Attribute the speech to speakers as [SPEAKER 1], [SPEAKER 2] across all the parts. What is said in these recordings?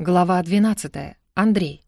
[SPEAKER 1] Глава 12. Андрей.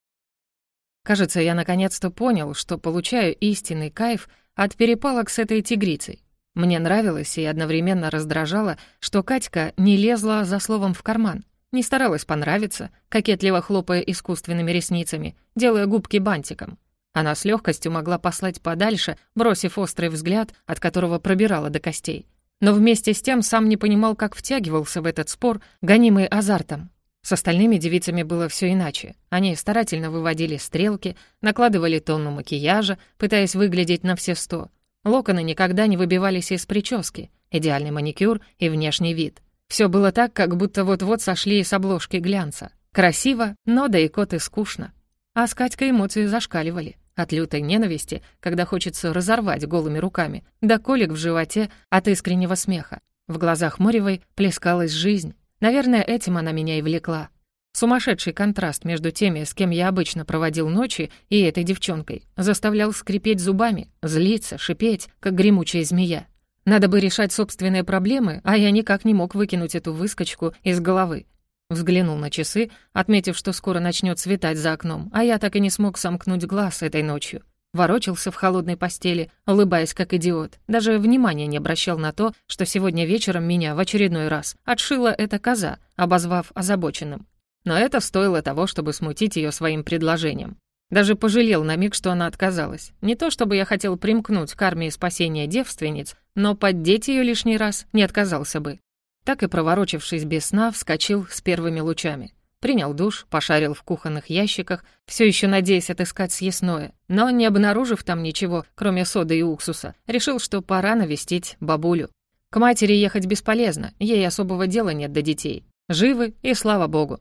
[SPEAKER 1] Кажется, я наконец-то понял, что получаю истинный кайф от перепалок с этой тигрицей. Мне нравилось и одновременно раздражало, что Катька не лезла за словом в карман, не старалась понравиться, кокетливо хлопая искусственными ресницами, делая губки бантиком. Она с легкостью могла послать подальше, бросив острый взгляд, от которого пробирала до костей. Но вместе с тем сам не понимал, как втягивался в этот спор, гонимый азартом. С остальными девицами было все иначе. Они старательно выводили стрелки, накладывали тонну макияжа, пытаясь выглядеть на все сто. Локоны никогда не выбивались из прически, идеальный маникюр и внешний вид. Все было так, как будто вот-вот сошли с обложки глянца. Красиво, но да и кот и скучно. А с Катькой эмоции зашкаливали. От лютой ненависти, когда хочется разорвать голыми руками, до колик в животе от искреннего смеха. В глазах Моревой плескалась жизнь, Наверное, этим она меня и влекла. Сумасшедший контраст между теми, с кем я обычно проводил ночи, и этой девчонкой, заставлял скрипеть зубами, злиться, шипеть, как гремучая змея. Надо бы решать собственные проблемы, а я никак не мог выкинуть эту выскочку из головы. Взглянул на часы, отметив, что скоро начнет светать за окном, а я так и не смог сомкнуть глаз этой ночью. Ворочался в холодной постели, улыбаясь как идиот. Даже внимания не обращал на то, что сегодня вечером меня в очередной раз отшила эта коза, обозвав озабоченным. Но это стоило того, чтобы смутить ее своим предложением. Даже пожалел на миг, что она отказалась. Не то чтобы я хотел примкнуть к армии спасения девственниц, но поддеть ее лишний раз не отказался бы. Так и проворочившись без сна, вскочил с первыми лучами. Принял душ, пошарил в кухонных ящиках, все еще надеясь отыскать съестное, но, не обнаружив там ничего, кроме соды и уксуса, решил, что пора навестить бабулю. К матери ехать бесполезно, ей особого дела нет до детей. Живы, и слава богу.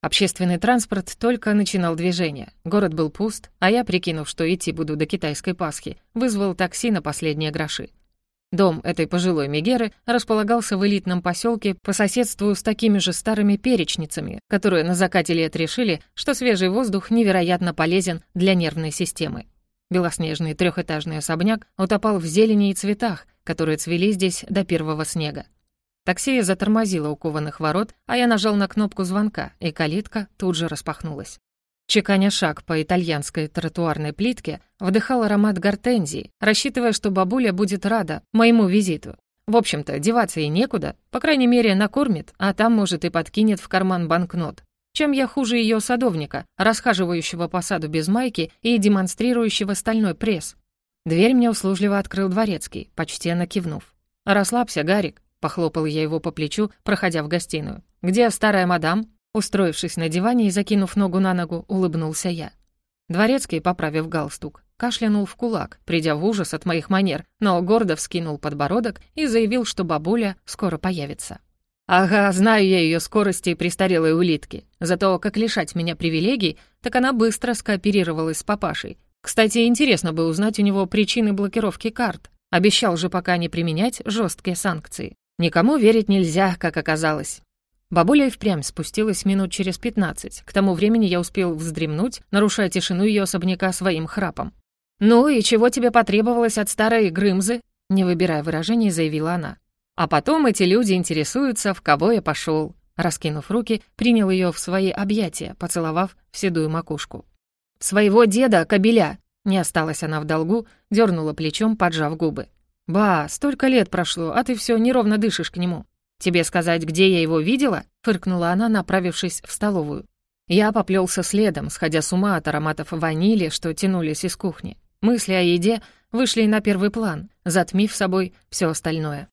[SPEAKER 1] Общественный транспорт только начинал движение. Город был пуст, а я, прикинув, что идти буду до китайской Пасхи, вызвал такси на последние гроши. Дом этой пожилой Мегеры располагался в элитном поселке по соседству с такими же старыми перечницами, которые на закате лет решили, что свежий воздух невероятно полезен для нервной системы. Белоснежный трехэтажный особняк утопал в зелени и цветах, которые цвели здесь до первого снега. Такси затормозило у кованых ворот, а я нажал на кнопку звонка, и калитка тут же распахнулась. Чеканя шаг по итальянской тротуарной плитке, вдыхал аромат гортензии, рассчитывая, что бабуля будет рада моему визиту. В общем-то, деваться ей некуда, по крайней мере, накормит, а там, может, и подкинет в карман банкнот. Чем я хуже ее садовника, расхаживающего по саду без майки и демонстрирующего стальной пресс? Дверь мне услужливо открыл дворецкий, почтенно кивнув. «Расслабься, Гарик», — похлопал я его по плечу, проходя в гостиную. «Где старая мадам?» Устроившись на диване и закинув ногу на ногу, улыбнулся я. Дворецкий, поправив галстук, кашлянул в кулак, придя в ужас от моих манер, но гордо вскинул подбородок и заявил, что бабуля скоро появится. «Ага, знаю я ее скорости престарелой улитки. Зато как лишать меня привилегий, так она быстро скооперировалась с папашей. Кстати, интересно бы узнать у него причины блокировки карт. Обещал же пока не применять жесткие санкции. Никому верить нельзя, как оказалось. Бабуля и впрямь спустилась минут через пятнадцать. К тому времени я успел вздремнуть, нарушая тишину ее особняка своим храпом. «Ну и чего тебе потребовалось от старой Грымзы?» Не выбирая выражений, заявила она. А потом эти люди интересуются, в кого я пошел. Раскинув руки, принял ее в свои объятия, поцеловав в седую макушку. «Своего деда, кобеля!» Не осталась она в долгу, дернула плечом, поджав губы. «Ба, столько лет прошло, а ты все неровно дышишь к нему. «Тебе сказать, где я его видела?» — фыркнула она, направившись в столовую. Я поплелся следом, сходя с ума от ароматов ванили, что тянулись из кухни. Мысли о еде вышли на первый план, затмив собой все остальное.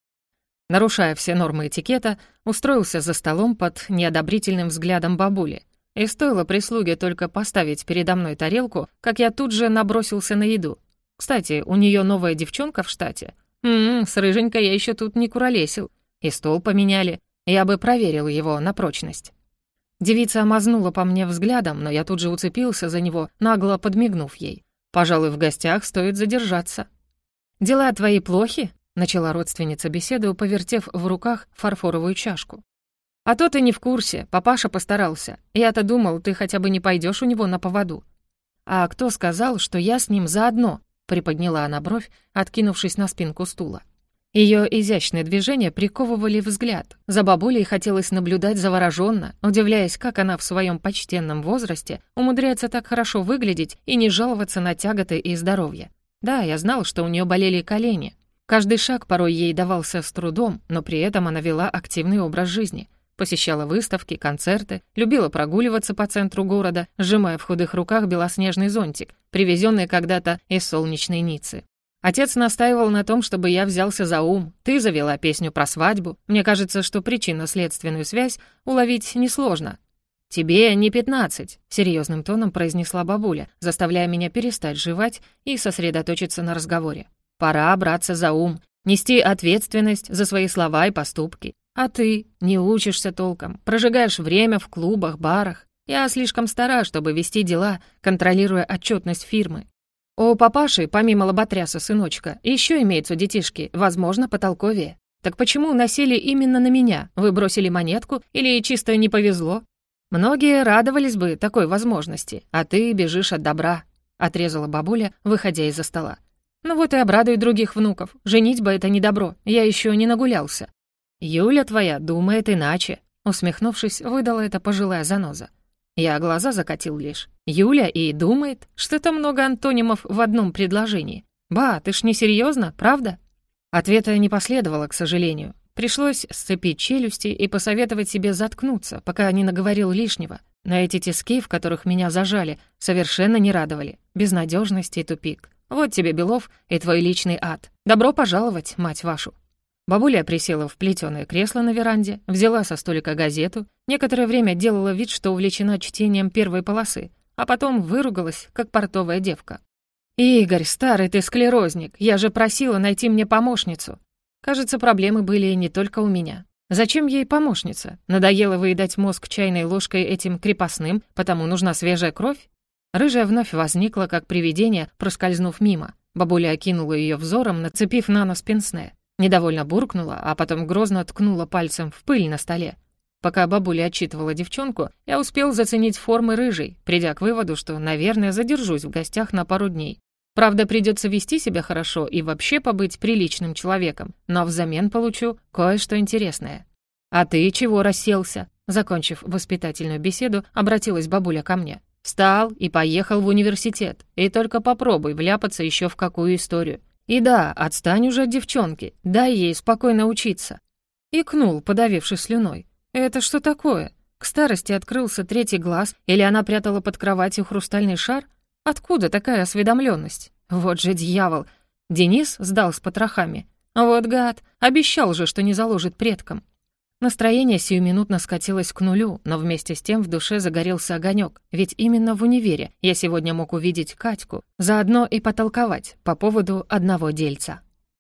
[SPEAKER 1] Нарушая все нормы этикета, устроился за столом под неодобрительным взглядом бабули. И стоило прислуге только поставить передо мной тарелку, как я тут же набросился на еду. Кстати, у нее новая девчонка в штате. Ммм, с рыженькой я еще тут не куролесил. И стол поменяли. Я бы проверил его на прочность. Девица омазнула по мне взглядом, но я тут же уцепился за него, нагло подмигнув ей. «Пожалуй, в гостях стоит задержаться». «Дела твои плохи?» — начала родственница беседу, повертев в руках фарфоровую чашку. «А то ты не в курсе, папаша постарался. Я-то думал, ты хотя бы не пойдешь у него на поводу». «А кто сказал, что я с ним заодно?» — приподняла она бровь, откинувшись на спинку стула. Ее изящные движения приковывали взгляд. За бабулей хотелось наблюдать завороженно, удивляясь, как она в своем почтенном возрасте умудряется так хорошо выглядеть и не жаловаться на тяготы и здоровье. Да, я знал, что у нее болели колени. Каждый шаг порой ей давался с трудом, но при этом она вела активный образ жизни. Посещала выставки, концерты, любила прогуливаться по центру города, сжимая в худых руках белоснежный зонтик, привезенный когда-то из солнечной Ниццы. Отец настаивал на том, чтобы я взялся за ум. Ты завела песню про свадьбу. Мне кажется, что причинно-следственную связь уловить несложно. «Тебе не пятнадцать», — серьезным тоном произнесла бабуля, заставляя меня перестать жевать и сосредоточиться на разговоре. «Пора браться за ум, нести ответственность за свои слова и поступки. А ты не учишься толком, прожигаешь время в клубах, барах. Я слишком стара, чтобы вести дела, контролируя отчетность фирмы. У папаши, помимо лоботряса сыночка, еще имеются детишки, возможно, потолковее. Так почему насели именно на меня? Вы бросили монетку или чисто не повезло? Многие радовались бы такой возможности, а ты бежишь от добра», — отрезала бабуля, выходя из-за стола. «Ну вот и обрадуй других внуков. Женить бы это не добро, я еще не нагулялся». «Юля твоя думает иначе», — усмехнувшись, выдала эта пожилая заноза. Я глаза закатил лишь. Юля и думает, что-то много антонимов в одном предложении. «Ба, ты ж не серьезно, правда?» Ответа не последовало, к сожалению. Пришлось сцепить челюсти и посоветовать себе заткнуться, пока не наговорил лишнего. На эти тиски, в которых меня зажали, совершенно не радовали. Безнадежность и тупик. Вот тебе, Белов, и твой личный ад. Добро пожаловать, мать вашу. Бабуля присела в плетёное кресло на веранде, взяла со столика газету, некоторое время делала вид, что увлечена чтением первой полосы, а потом выругалась, как портовая девка. «Игорь, старый ты склерозник, я же просила найти мне помощницу». Кажется, проблемы были не только у меня. Зачем ей помощница? Надоело выедать мозг чайной ложкой этим крепостным, потому нужна свежая кровь? Рыжая вновь возникла, как привидение, проскользнув мимо. Бабуля окинула ее взором, нацепив на нос пенсне. Недовольно буркнула, а потом грозно ткнула пальцем в пыль на столе. Пока бабуля отчитывала девчонку, я успел заценить формы рыжей, придя к выводу, что, наверное, задержусь в гостях на пару дней. Правда, придется вести себя хорошо и вообще побыть приличным человеком, но взамен получу кое-что интересное. «А ты чего расселся?» Закончив воспитательную беседу, обратилась бабуля ко мне. «Встал и поехал в университет, и только попробуй вляпаться еще в какую историю. И да, отстань уже от девчонки, дай ей спокойно учиться». Икнул, подавившись слюной. «Это что такое? К старости открылся третий глаз, или она прятала под кроватью хрустальный шар? Откуда такая осведомленность? Вот же дьявол! Денис сдал с потрохами. Вот гад, обещал же, что не заложит предкам. Настроение сиюминутно скатилось к нулю, но вместе с тем в душе загорелся огонек, ведь именно в универе я сегодня мог увидеть Катьку, заодно и потолковать по поводу одного дельца.